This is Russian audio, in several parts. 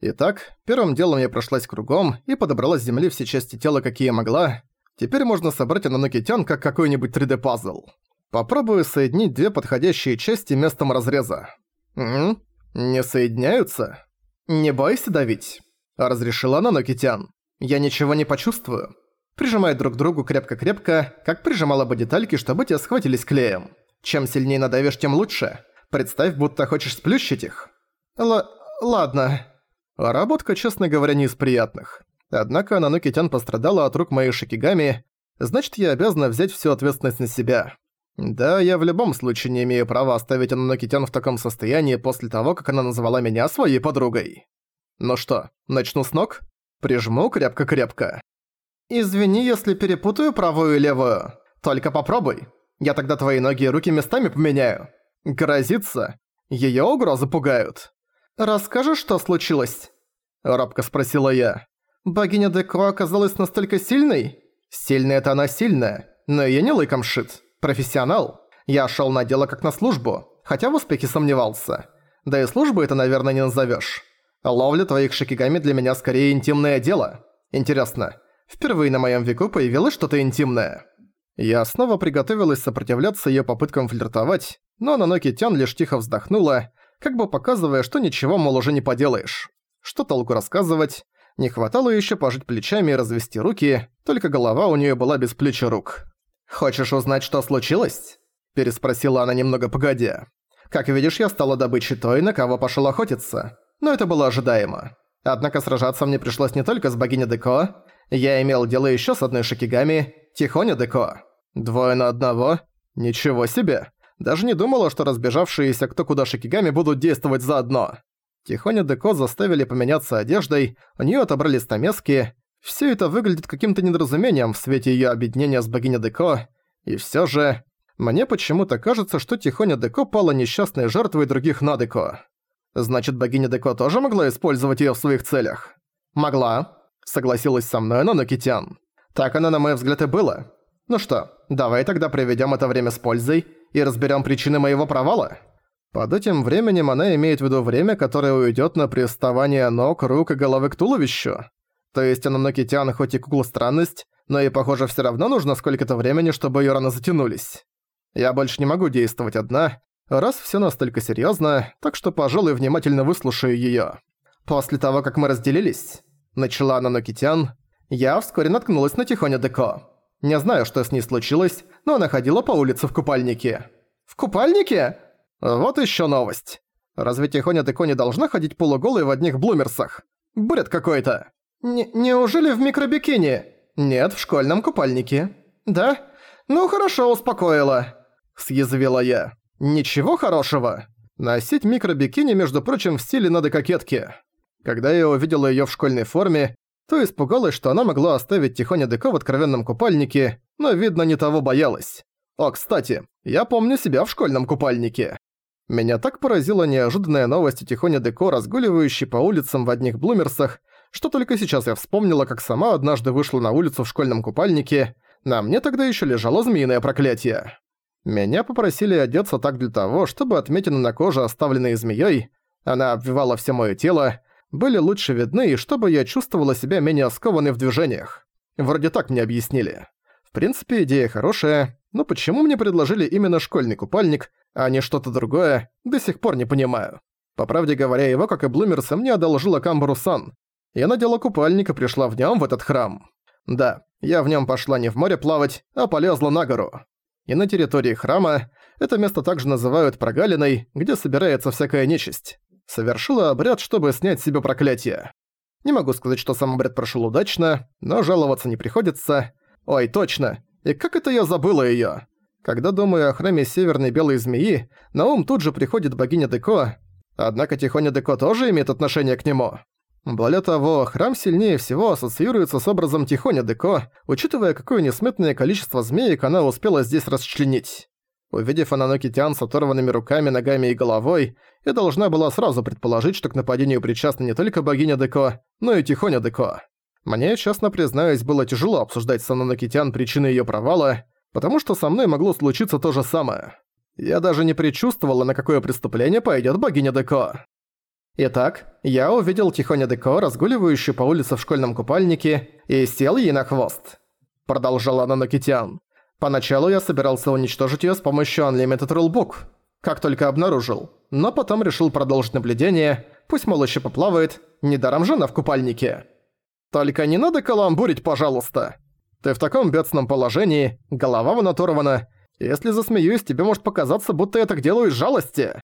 Итак, первым делом я прошлась кругом и подобрала с земли все части тела, какие могла. Теперь можно собрать Ананокитян как какой-нибудь 3D-пазл. Попробую соединить две подходящие части местом разреза. Угу. Не соединяются? Не бойся давить. Разрешила Ананокитян. Я ничего не почувствую. Прижимай друг к другу крепко-крепко, как прижимала бы детальки, чтобы те схватились клеем. Чем сильнее надавишь, тем лучше. Представь, будто хочешь сплющить их. Л ладно. Работка, честно говоря, не из приятных. Однако Нанокитян пострадала от рук моей шикигами, значит, я обязана взять всю ответственность на себя. Да, я в любом случае не имею права оставить Нанокитян в таком состоянии после того, как она назвала меня своей подругой. Ну что, начну с ног? Прижму крепко-крепко. «Извини, если перепутаю правую и левую. Только попробуй. Я тогда твои ноги и руки местами поменяю». Грозится? Её угрозы пугают. «Расскажешь, что случилось?» Робко спросила я. «Богиня Деко оказалась настолько сильной?» «Сильная это она сильная, но я не лыком шит. Профессионал. Я шел на дело как на службу, хотя в успехе сомневался. Да и службу это, наверное, не назовешь. Ловля твоих шикигами для меня скорее интимное дело. Интересно, впервые на моем веку появилось что-то интимное?» Я снова приготовилась сопротивляться ее попыткам флиртовать, но Наноки Тян лишь тихо вздохнула, как бы показывая, что ничего, мол, уже не поделаешь. Что толку рассказывать? Не хватало еще пожать плечами и развести руки, только голова у нее была без плеч и рук. «Хочешь узнать, что случилось?» – переспросила она немного погодя. «Как видишь, я стала добычей той, на кого пошел охотиться. Но это было ожидаемо. Однако сражаться мне пришлось не только с богиней Деко. Я имел дело еще с одной Шикигами, Тихоня Деко. Двое на одного? Ничего себе!» Даже не думала, что разбежавшиеся кто куда шикигами будут действовать заодно. Тихоня Деко заставили поменяться одеждой, у неё отобрали стамески. Всё это выглядит каким-то недоразумением в свете её объединения с богиней Деко. И всё же... Мне почему-то кажется, что Тихоня Деко пала несчастной жертвой других Надеко. Значит, богиня Деко тоже могла использовать её в своих целях? Могла, согласилась со мной Нанокитян. Так оно, на мой взгляд, и было. Ну что, давай тогда проведём это время с пользой и разберем причины моего провала? Под этим временем она имеет в виду время, которое уйдет на приставание ног, рук и головы к туловищу. То есть она Нокитян хоть и кукла странность, но и похоже все равно нужно сколько-то времени, чтобы ее раны затянулись. Я больше не могу действовать одна, раз все настолько серьезно, так что, пожалуй, внимательно выслушаю ее. После того, как мы разделились, начала она Нокитян, я вскоре наткнулась на Тихоня Деко. Не знаю, что с ней случилось, но она ходила по улице в купальнике. В купальнике? Вот еще новость. Разве Тихоня Деко не должна ходить полуголой в одних блумерсах? Бред какой-то. Не неужели в микробикини? Нет, в школьном купальнике. Да? Ну хорошо, успокоила. Съязвила я. Ничего хорошего. Носить микробикини, между прочим, в стиле надо кокетки. Когда я увидела её в школьной форме, то испугалась, что она могла оставить Тихоня Деко в откровенном купальнике, но, видно, не того боялась. О, кстати, я помню себя в школьном купальнике. Меня так поразила неожиданная новость о Тихоне Деко, разгуливающей по улицам в одних блумерсах, что только сейчас я вспомнила, как сама однажды вышла на улицу в школьном купальнике, на мне тогда еще лежало змеиное проклятие. Меня попросили одеться так для того, чтобы отметины на коже, оставленные змеей, она обвивала все моё тело, были лучше видны и чтобы я чувствовала себя менее скованной в движениях. Вроде так мне объяснили. В принципе, идея хорошая, но почему мне предложили именно школьный купальник, а не что-то другое, до сих пор не понимаю. По правде говоря, его, как и Блумерса, мне одолжила Камбару-сан. Я надела купальник и пришла в нем в этот храм. Да, я в нем пошла не в море плавать, а полезла на гору. И на территории храма, это место также называют прогалиной, где собирается всякая нечисть совершила обряд, чтобы снять с себя проклятие. Не могу сказать, что сам обряд прошел удачно, но жаловаться не приходится. Ой, точно. И как это я забыла её? Когда думаю о храме Северной Белой Змеи, на ум тут же приходит богиня Деко, однако Тихоня Деко тоже имеет отношение к нему. Более того, храм сильнее всего ассоциируется с образом Тихоня Деко, учитывая, какое несметное количество змеек она успела здесь расчленить. Увидев Ананокитян с оторванными руками, ногами и головой, я должна была сразу предположить, что к нападению причастна не только богиня Деко, но и Тихоня Деко. Мне, честно признаюсь, было тяжело обсуждать с Ананокитян причины её провала, потому что со мной могло случиться то же самое. Я даже не предчувствовала, на какое преступление пойдёт богиня Деко. Итак, я увидел Тихоня Деко, разгуливающую по улице в школьном купальнике, и сел ей на хвост. Продолжала Нанокитян. Поначалу я собирался уничтожить её с помощью Unlimited Rulebook, как только обнаружил. Но потом решил продолжить наблюдение, пусть мол ещё поплавает, недаром же она в купальнике. Только не надо каламбурить, пожалуйста. Ты в таком бедственном положении, голова вон оторвана. Если засмеюсь, тебе может показаться, будто я так делаю из жалости.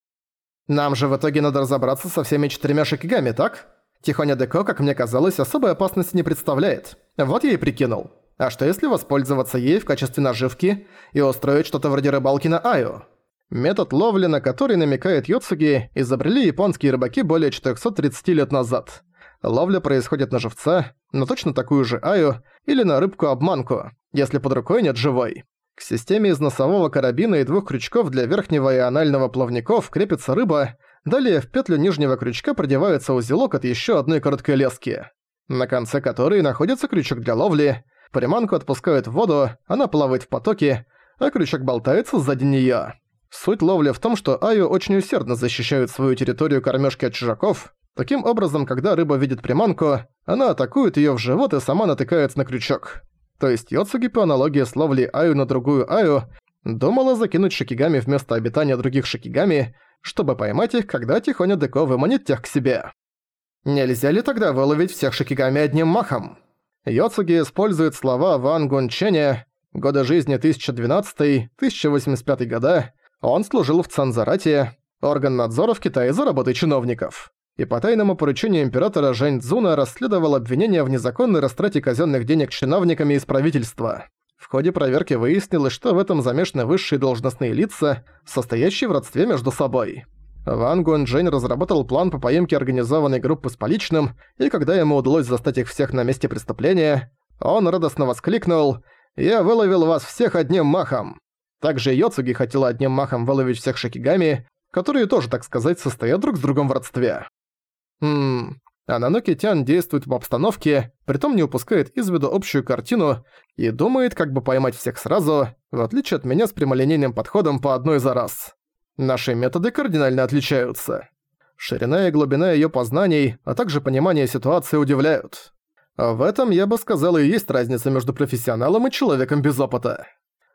Нам же в итоге надо разобраться со всеми четырьмя шикигами, так? Тихоня Деко, как мне казалось, особой опасности не представляет. Вот я и прикинул. А что если воспользоваться ей в качестве наживки и устроить что-то вроде рыбалки на Аю? Метод ловли, на который намекает Йоцуги, изобрели японские рыбаки более 430 лет назад. Ловля происходит на живца, на точно такую же Аю или на рыбку-обманку, если под рукой нет живой. К системе из носового карабина и двух крючков для верхнего и анального плавников крепится рыба, далее в петлю нижнего крючка продевается узелок от еще одной короткой лески, на конце которой находится крючок для ловли, приманку отпускают в воду, она плавает в потоке, а крючок болтается сзади неё. Суть ловли в том, что Аю очень усердно защищают свою территорию кормёжки от чужаков. Таким образом, когда рыба видит приманку, она атакует её в живот и сама натыкается на крючок. То есть Йоцуги по аналогии с ловлей Аю на другую Аю думала закинуть шикигами вместо обитания других шикигами, чтобы поймать их, когда Тихоня Деко выманит тех к себе. Нельзя ли тогда выловить всех шикигами одним махом? Йоцуги использует слова Ван Гунченя, года жизни 1012-1085 года, он служил в Цанзарате, орган надзора в Китае за работой чиновников и по тайному поручению императора Жэнь Цзуна расследовал обвинения в незаконной растрате казенных денег чиновниками из правительства. В ходе проверки выяснилось, что в этом замешаны высшие должностные лица, состоящие в родстве между собой. Ван Гуэнджэнь разработал план по поимке организованной группы с поличным, и когда ему удалось застать их всех на месте преступления, он радостно воскликнул «Я выловил вас всех одним махом!». Также Йоцуги хотела одним махом выловить всех шикигами, которые тоже, так сказать, состоят друг с другом в родстве. Ммм, Ананоки Тян действует в обстановке, притом не упускает из виду общую картину и думает, как бы поймать всех сразу, в отличие от меня с прямолинейным подходом по одной за раз. Наши методы кардинально отличаются. Ширина и глубина её познаний, а также понимание ситуации удивляют. В этом, я бы сказал, и есть разница между профессионалом и человеком без опыта.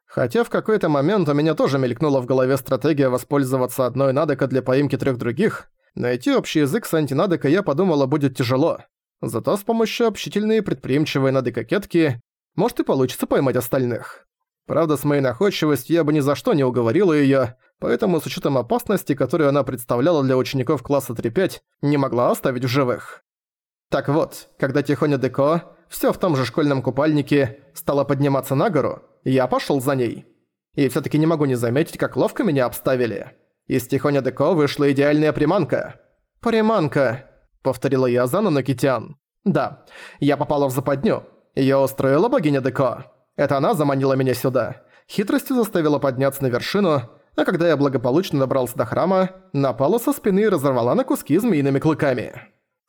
Хотя в какой-то момент у меня тоже мелькнула в голове стратегия воспользоваться одной надока для поимки трёх других, Найти общий язык с антинадека я подумала будет тяжело. Зато с помощью общительной и предприимчивой нады-кокетки может и получится поймать остальных. Правда, с моей находчивостью я бы ни за что не уговорила её, поэтому с учетом опасности, которую она представляла для учеников класса 3-5, не могла оставить в живых. Так вот, когда Тихоня Деко, всё в том же школьном купальнике, стала подниматься на гору, я пошёл за ней. И всё-таки не могу не заметить, как ловко меня обставили. Из Тихоня Деко вышла идеальная приманка. «Приманка», — повторила я за Нанокитян. «Да, я попала в западню. Её устроила богиня Деко. Это она заманила меня сюда. Хитростью заставила подняться на вершину, а когда я благополучно добрался до храма, напала со спины и разорвала на куски змеиными клыками.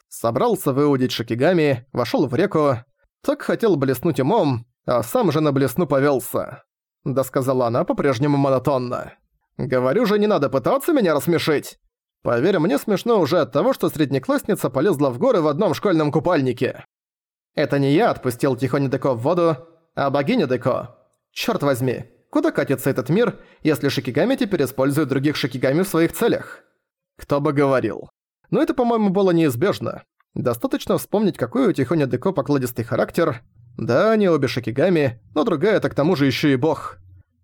Собрался выудить шикигами, вошёл в реку. Так хотел блеснуть умом, а сам же на блесну повелся. Да сказала она по-прежнему монотонно. Говорю же, не надо пытаться меня рассмешить. Поверь, мне смешно уже от того, что среднеклассница полезла в горы в одном школьном купальнике. Это не я отпустил Тихоня Деко в воду, а богиня Деко. Чёрт возьми, куда катится этот мир, если шикигами теперь используют других шикигами в своих целях? Кто бы говорил. Но это, по-моему, было неизбежно. Достаточно вспомнить, какой у Тихоня Деко покладистый характер. Да, они обе шикигами, но другая-то к тому же ещё и бог.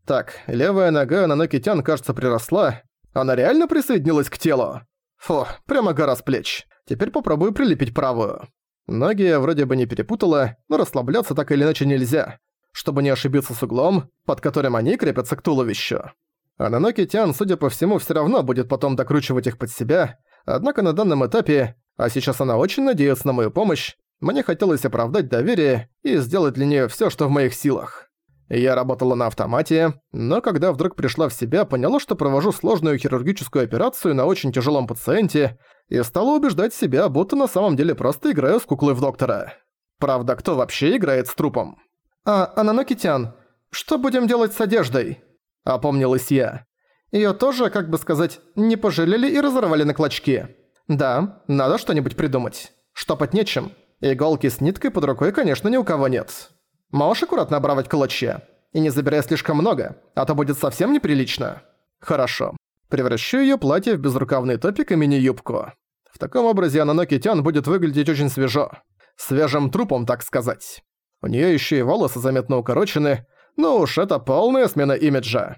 Так, левая нога на Нокитян, кажется, приросла. Она реально присоединилась к телу? Фу, прямо гора с плеч. Теперь попробую прилепить правую. Ноги я вроде бы не перепутала, но расслабляться так или иначе нельзя, чтобы не ошибиться с углом, под которым они крепятся к туловищу. А на Нокитян, судя по всему, все равно будет потом докручивать их под себя, однако на данном этапе, а сейчас она очень надеется на мою помощь, мне хотелось оправдать доверие и сделать для нее все, что в моих силах. Я работала на автомате, но когда вдруг пришла в себя, поняла, что провожу сложную хирургическую операцию на очень тяжелом пациенте и стала убеждать себя, будто на самом деле просто играю с куклой в доктора. Правда, кто вообще играет с трупом? «А, Ананокитян, что будем делать с одеждой?» Опомнилась я. Её тоже, как бы сказать, не пожалели и разорвали на клочки. Да, надо что-нибудь придумать. Штопать нечем. Иголки с ниткой под рукой, конечно, ни у кого нет. Можешь аккуратно обравать клочья? И не забирай слишком много, а то будет совсем неприлично. Хорошо. Превращу её платье в безрукавный топик и мини-юбку. В таком образе Ананоки Тян будет выглядеть очень свежо. Свежим трупом, так сказать. У неё ещё и волосы заметно укорочены, но уж это полная смена имиджа.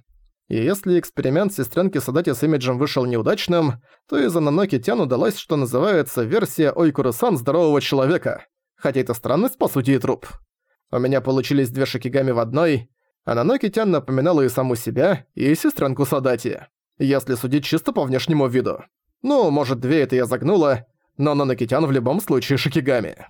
И если эксперимент сестренки Садати с имиджем вышел неудачным, то из Ананоки Тян удалась, что называется, версия Ойкуру-сан здорового человека. Хотя это странность, по сути, и труп. У меня получились две шикигами в одной. Ананоки Тян напоминала и саму себя, и сестренку Садати если судить чисто по внешнему виду. Ну, может, две это я загнула, но Нанокитян в любом случае шикигами.